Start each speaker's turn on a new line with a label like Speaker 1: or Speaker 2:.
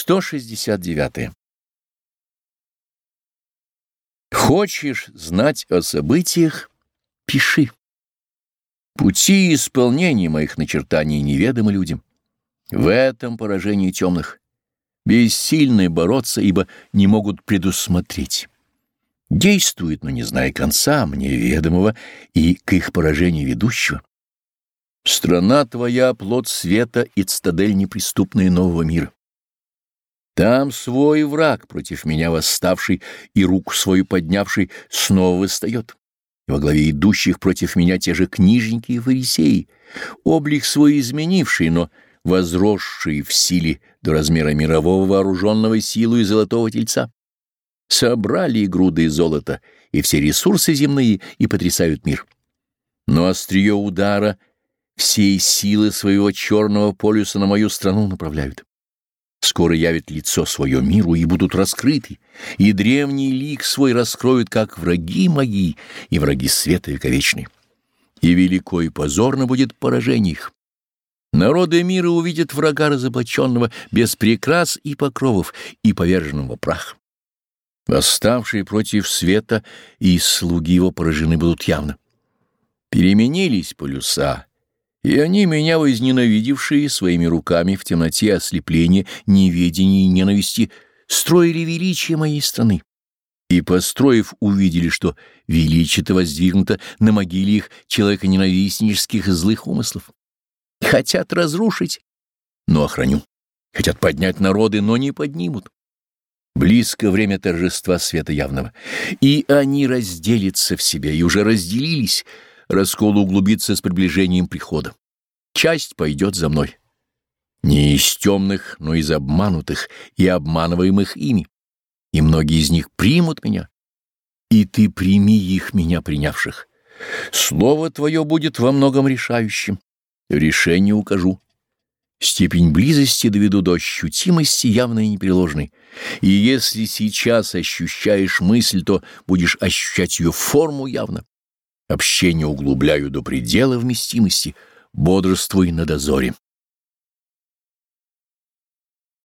Speaker 1: 169. Хочешь знать о событиях — пиши. Пути исполнения моих начертаний неведомы людям. В этом поражении темных. Бессильны бороться, ибо не могут предусмотреть. Действуют, но не зная конца, мне ведомого и к их поражению ведущего. Страна твоя — плод света и цитадель неприступная нового мира. Там свой враг, против меня восставший и руку свою поднявший, снова восстает. во главе идущих против меня те же книжники и фарисеи, облик свой изменивший, но возросший в силе до размера мирового вооруженного силу и золотого тельца. Собрали груды золота и все ресурсы земные и потрясают мир. Но острие удара всей силы своего черного полюса на мою страну направляют скоро явит лицо свое миру и будут раскрыты, и древний лик свой раскроют, как враги мои и враги света вековечный. И велико и позорно будет поражение их. Народы мира увидят врага разоблаченного без прикрас и покровов и поверженного прах. Восставшие против света и слуги его поражены будут явно. Переменились полюса, и они, меня возненавидевшие своими руками в темноте ослепления, неведения и ненависти, строили величие моей страны. И, построив, увидели, что величие-то воздвигнуто на могиле их человеконенавистнических и злых умыслов. Хотят разрушить, но охраню. Хотят поднять народы, но не поднимут. Близко время торжества света явного, и они разделятся в себе, и уже разделились — раскол углубится с приближением прихода. Часть пойдет за мной. Не из темных, но из обманутых и обманываемых ими. И многие из них примут меня. И ты прими их, меня принявших. Слово твое будет во многом решающим. Решение укажу. Степень близости доведу до ощутимости явной и непреложной. И если сейчас ощущаешь мысль, то будешь ощущать ее форму явно. Общение углубляю до предела вместимости, бодрствуй на дозоре.